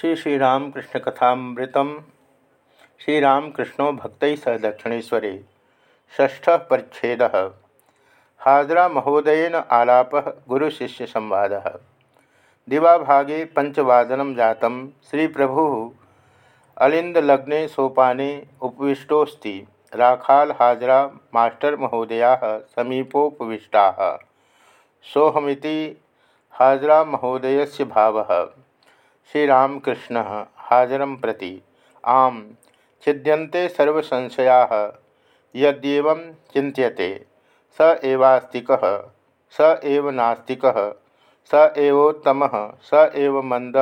श्री श्रीरामकृष्ण कथामृतम श्रीरामकृष्णो भक्त सह दक्षिणेशरे ष्ठ परिच्छेद। हाजरा महोदयन आलाप गुरुशिष्य संवाद। दिवाभागे पंचवादन जात श्री प्रभु अलिंदलग्ने सोपाने उपविष्टोस्ति राखाल हाजरा मास्टर महोदया समीपोपविष्टा। सोहमिति हाजरा महोदय भाव। श्रीरामकृष्ण हाजर प्रति। आम, छिद्यन्ते सर्वसंशया, यद्यव चिंत्यते स एवास्तिक, स एव नास्तिक, स एवोत्तम, स एव मंद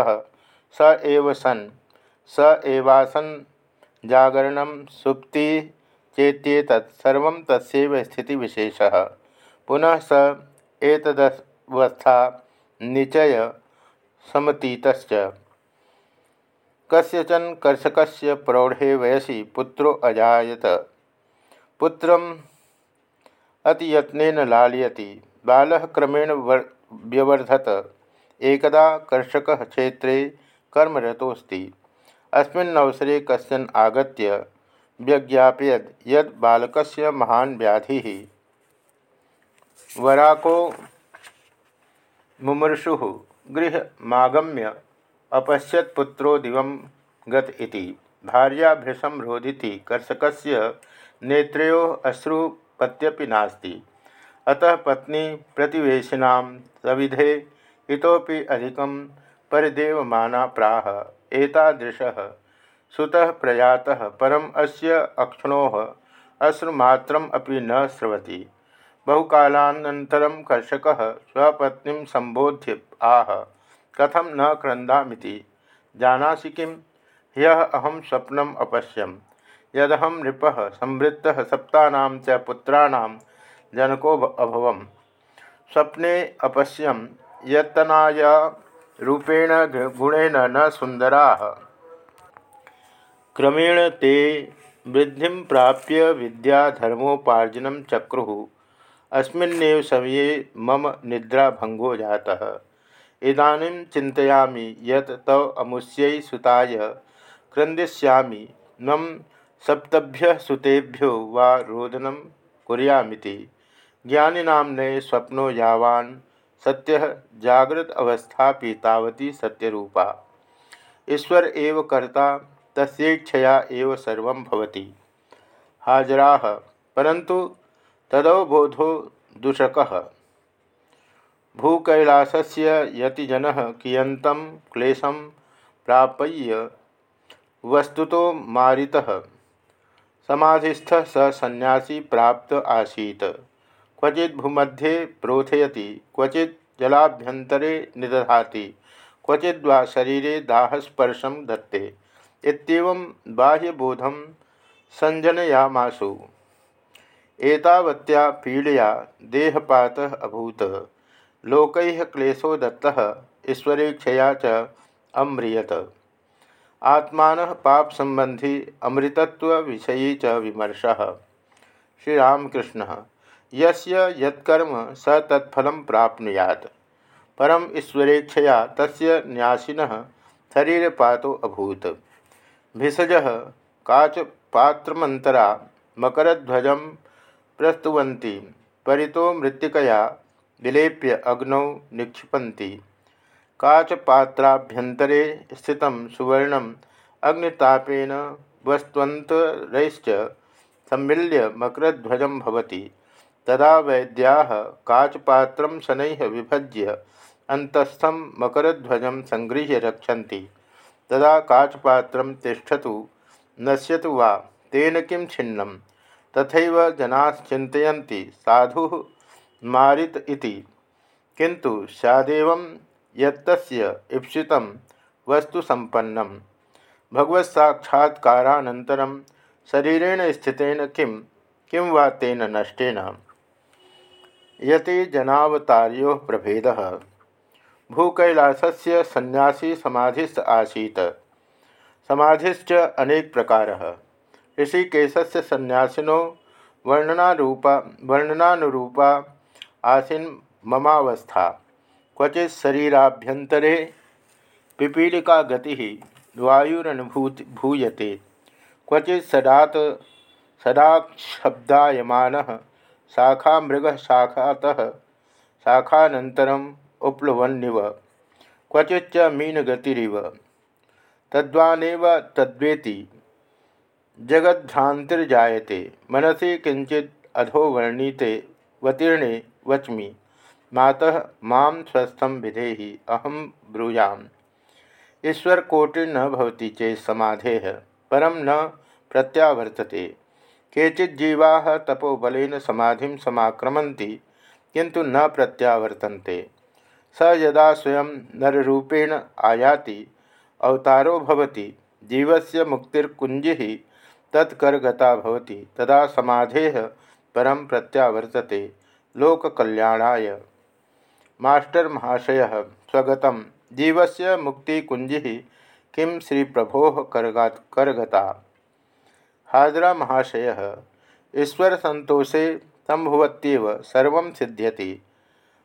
स एव सन, स एवासन। जागरण सुप्ति चेत्येत सर्व तस्व स्थितिविशेष। पुनः स एतदवस्था निचय समतीत कस्यचन कर्षक प्रौढ़े वयसी पुत्रो अजात पुत्र अतियत्न लालयति। बाल क्रमेण व्यवर्धत। एकदा कर्षक क्षेत्रे कर्मरतोस्ति अस्मिन्नवसरे कशन आगत व्यज्ञापयद यद बालकस्य महान व्याधि। वराको मुमूर्षु। गृहमागम्य अपश्यत पुत्रो दिव गति भार्या भृशम रोधि कर्षक नेत्रो अश्रुपत्यपि नास्ति। अतः पत्नी प्रतिवेशिना सविधे इतोपि अधिकं परिदेवमाना प्राह एतादृशः सुतः प्रयातः परम अस्य अक्षणोः अश्रुमात्रम् अपि न स्रवति। बहुकालानन्तरं कर्षकः स्वपत्नीं सम्बोध्य आह कथम न क्रंदामिति जानासि किं ह्यः स्वप्नम अपश्यम। यदहम नृप संवृत्त सप्ता च पुत्राणां जनको अभवम। स्वप्ने अपश्यम, यत्तनाय रूपेण गुणेन न सुंदरा क्रमेण ते वृद्धि प्राप्य विद्याधर्मोपार्जन चक्रु अस्मिन्नेव समये मम निद्राभंगो जाता। इदानीं चिंतयामि यत् तव अमुष्यै सुताय क्रंदिष्यामि नम सप्तभ्य सुतेभ्यो वा रोदनं कुरियामिति। ज्ञानिनां नये स्वप्नो यावान् सत्यः जागृत अवस्था तावती सत्यरूपा। ईश्वर एव कर्ता तस्ेक्षया एव सर्वं हाजराः, परन्तु तदवबोधो दूषकः। भूकैलासस्य यतिजन कियत क्लेशं प्राप्य वस्तुतो मारितः। समाधिस्थ स सन्यासी प्राप्त आसीत्। क्वचि भूमध्ये प्रोथयति क्वचि जलाभ्यंतरे निदधाति क्वचिद्वा शरीरे दाहस्पर्शं दत्ते। इत्येवं बाह्यबोधं सञ्जनयामासु। एतावत्या पीड़या देहपात अभूत। लोक क्लेशो दत्ता ईश्वरेक्षया च अम्रियत। आत्मा पाप संबंधी अमृतत्व विषयी च विमर्श। श्रीरामकृष्ण, यस्य यत्कर्म स तत्फल प्राप्नुयात्। परम ईश्वरेक्षया तस्य न्यासिनः शरीरपातो अभूत। भिषज काचपात्रमंतरा मकरध्वज प्रस्तुवती परितो मृत्तिकया विलेप्य अग्नौ निक्षिपन्ति। काचपात्राभ्यन्तरे स्थित सुवर्ण अग्नितापेन वस्त्वन्तरैश्च सम्मिल्य मकरध्वजं भवति। तदा वैद्याः काचपात्रं शनैः विभज्य अन्तस्थं मकरध्वजं सङ्गृह्य रक्षन्ति। तदा काचपात्रं तिष्ठतु, नश्यतु वा, तेन किं छिन्नं तथैव जनाश्चिन्तयन्ति साधु मारित इति। किंतु सदेव ईप्सितं वस्तु संपन्नम भगवत साक्षात्कारानन्तरं शरीरेण स्थितेन किं किं वा तेन नष्टेन। यति जनावतार्यो प्रभेद। भूकैलासस्य सन्यासी समाधिस्थ आसीत्। समाधिश्च अनेक प्रकार। ऋषिकेशस्य सन्यासिनो वर्णनारूपा, वर्णनानुरूपा आसीन ममावस्था। क्वचि शरीराभ्यंतरे पिपीलिका गति वायुरनुभूति भूयते। क्वचि सदात, सदाक्षब्दायमान शाखा मृग शाखातः शाखानन्तरम् उपप्लवन्निव क्वचिच्च मीनगतिरिव। तद्वानेव तद्वेति। जगद्भ्रांतिर्जायते मनसी किंचित अधोवर्णीते वतीर्णे वच्मी, मातः माम स्वस्थम विधेहि अहम ब्रूयाम। ईश्वर कोटिर्न भवति चेत समाधे परम न प्रत्यावर्तते। केचिज्जीवा तपोबलेन समाधि समाक्रमन्ति किंतु न प्रत्यावर्तन्ते। स यदा स्वयं नररूपेण आयाति, अवतारो भवति, जीवस्य मुक्तिर्कुंजि तत्कर्गता भवति तदा समाधे परम प्रत्यावर्तते। लोककल्याणाय। मास्टर महाशय स्वगत। जीवस्य मुक्तिकुंजि किं श्री प्रभो कर्गा कर्गता? हाजरा महाशय ईश्वर संतोषे संभवत्येव सर्व सिद्ध्यति।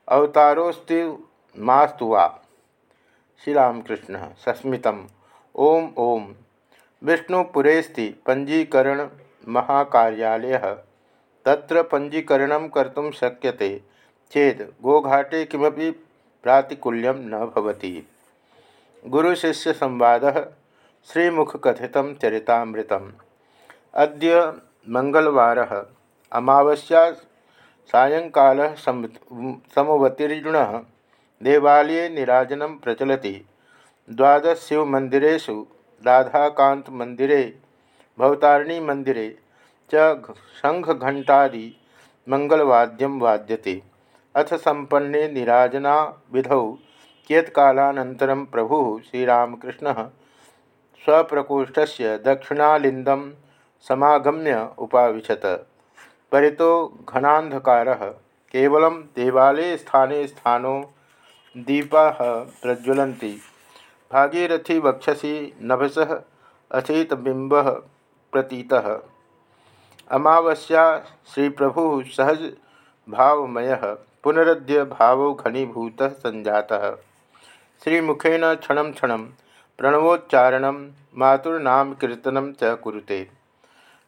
अवतारोस्ति मास्तु वा? श्रीरामकृष्ण। सस्मित ओम ओम। विष्णुपुरेस्ति पंजीकरण महाकार्यालय तत्र पंजीकरण कर्तुं शक्यते, चेत गोघाटे किमपि प्रातिकूल्यं न भवति। गुरुशिष्य संवाद श्रीमुखकथित चरितामृत अद्य मंगलवार, अमावस्या सायंकाल समवतीर्ण देवालये निराजनं प्रचलति। द्वादश राधाकांत मंदिरे, भवतारिणी मंदिरे च शंखघंटादि मंगलवाद्यम वाद्यते। अथ संपन्ने निराजना विधौ कियत्कालानन्तरं प्रभु श्रीरामकृष्ण स्वप्रकोष्ठ दक्षिणालिंदम समागम्य उपाविशत। परितो घनांधकार केवल देवालय स्थाने स्थानों दीपा प्रज्वलती भागीरथी वक्षसी नभस अथितबिंब प्रतीत। अमावस्या श्री प्रभु सहज भावमय, पुनरद्य भाव घनीभूत संजाता श्रीमुखेन क्षण क्षण प्रणवोच्चारण, मातुर्नाम कीर्तन च कुरुते।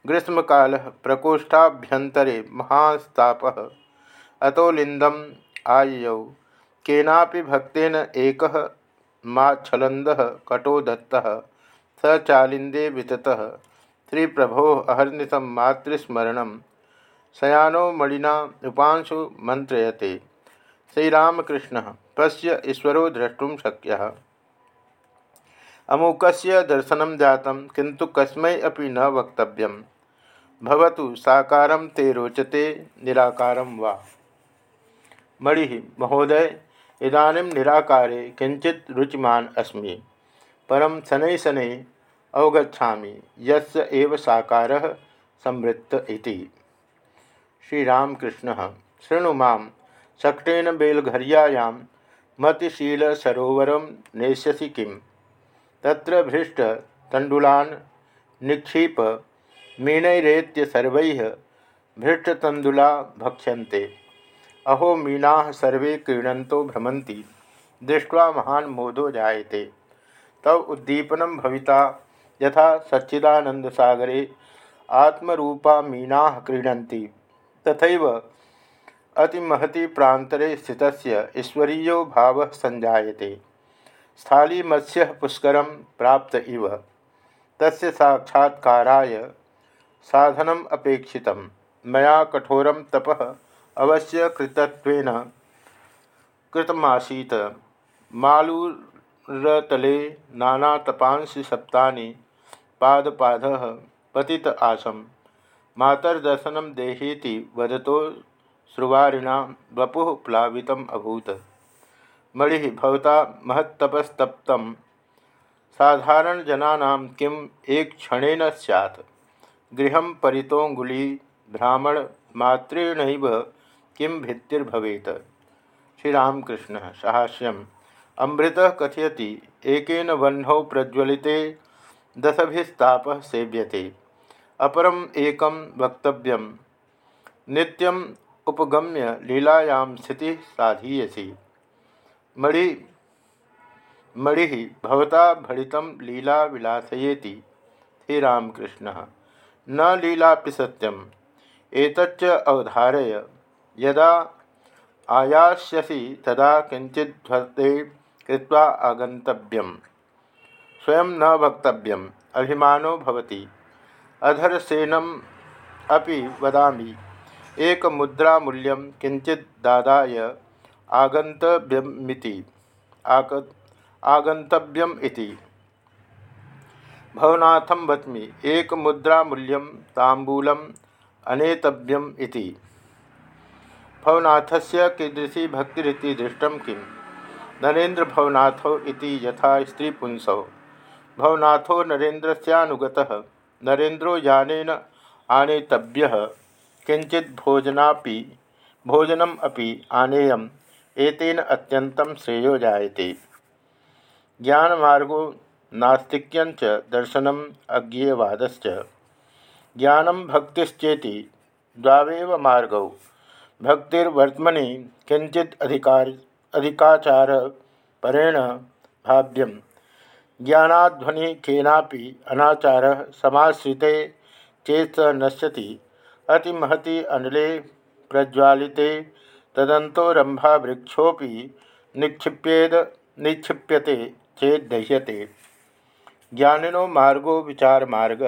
ग्रीष्मकाल प्रकोष्ठाभ्यंतरे महास्ताप। अतोलिंदम आयौ केनापि भक्तेन एक माछलंद कटो दत्त स चालिंदे वितत। श्री प्रभो अहर्निश मातृस्मरण। शयानो मणिना उपांशु मंत्रयते श्रीरामकृष्ण पश्य ईश्वरो द्रष्टुम शक्य। अमुक दर्शन जात किंतु कस्मै अपि न वक्तव्यम। भवतु साकारं ते रोचते, निराकारं वा। मणि, महोदय इदानीं निराकारे किंचित रुचिमान अस्मि। परम शनै शनै अवगछामि यस्य साकारः संवृत्त इति। श्रीरामकृष्ण, शृणु माँ शक्टेन बेलघरियायां मतिशीलसरोवरं नेष्यसि किं? तत्र भृष्टतण्डुलान् निक्षिप मीनैरेत्य सर्वैः भृष्टतण्डुला भक्ष्यन्ते। अहो मीना सर्वे क्रीडतो भ्रमती दृष्ट्वा महान मोदो जायते। तब उद्दीपन भविता। यथा सच्चिदानंदसागरे आत्मरूपा मीना क्रीडन्ति। तथैव अतिमहति प्रातरे स्थित ईश्वरीय भाव संजायते स्थाली मत्स्य पुष्कर प्राप्त इव। तस्य साक्षात्काराय साधनम अपेक्षित तपः अवश्य कृतत्वेन कृतमासीत। मालूरतले नानातपांसि सप्तानि पादपादः पतित आसम। मातर्दर्शनं देहीति वदतो श्रुवारिणा वपुः प्लावितम् अभूत। मणिः भवता महत्तपस्तप्तं साधारणजनानां किम् एक क्षणेन स्यात्। गृहं परितोऽङ्गुली ब्राह्मण मातृणैव किं भित्तिर्भवेत? श्रीरामकृष्ण साहस्यम। अमृत कथयति, एकेन वह्नौ प्रज्वलिते, दशभिस्ताप सेव्यते। अपरम एकम वक्तव्यम, नित्यम उपगम्य लीलायां स्थिति साधीयसी। मणि मणि भवता भड़ित लीला विलासयेति श्रीरामकृष्ण। न लीलापि सत्यम, एतच्च अवधारय। यदा आयास्यसि तदा किंचिध्वते कृत्वा आगंतव्यम स्वयं न वक्तव्यम। अभिमानो भवति। अधरसेनम अपि वदामि एक मुद्रा मूल्यम किंचित दादाय आगंतव्यमिति आगंतव्यम इति। भवनाथम वच्मि एक मुद्रा मूल्यम तांबूलम अनेतव्यम इति। भवनाथस्य कीदृशी भक्तिरिति दृष्टं किं? नरेन्द्र भवनाथो इति यथा स्त्रीपुंसौ। भवनाथो नरेन्द्रस्यानुगतः। नरेन्द्रो यानेन आनेतव्यः। किंचित भोजनापि भोजनम अपि आनेयम। एतेन अत्यंतं श्रेयो जायते। ज्ञान मार्गो नास्तिक्यंच दर्शनम अज्ञेयवादश्च। ज्ञानम भक्तिश्चेति। द्वावेव मार्गौ। भक्तिर्वर्तमनि किंचित अधिकार अधिकाचार परेण भाव्यम। ज्ञानाध्वनि केनापि अनाचार समाश्रिते चेत नश्यति। अतिमहति अनिले प्रज्वालिते। तदंतो वृक्षोपि निक्षिप्येद निक्षिप्यते चेत दह्यते। ज्ञानिनो मार्गो विचार मार्ग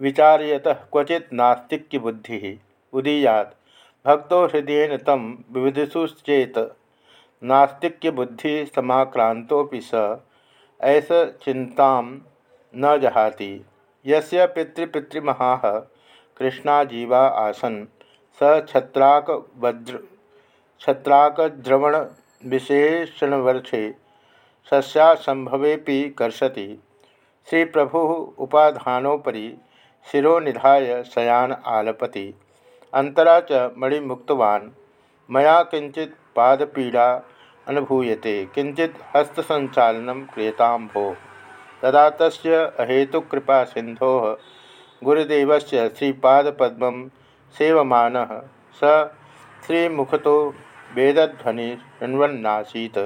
विचारयत क्वचि नास्तिक्य बुद्धि उदीयात। भक्तो हृदय तम विविधुश्चेत नास्तिक्य बुद्धि समाक्रांतोपि स ऐस चिंता न जहाति। यस्य पितृपितृमहा कृष्णाजीवा आसन, स छत्राक वज्र छत्राकद्रवण विशेषणवर्षे सस्यासंभवे कर्षति। श्री प्रभु उपाधानोपरि शिरो निधाय शयान आलपति। अंतरा च मणिमुक्तवान् मया किंचित पादपीड़ा अनुभूयते। किंचित हस्तसंचालन क्रियता भो। तदा तस्य अहेतुकृपा सिंधो गुरुदेव श्रीपादपद्म सेवमान। स श्रीमुखतो वेदध्वनि शृण्वन्नासीत्।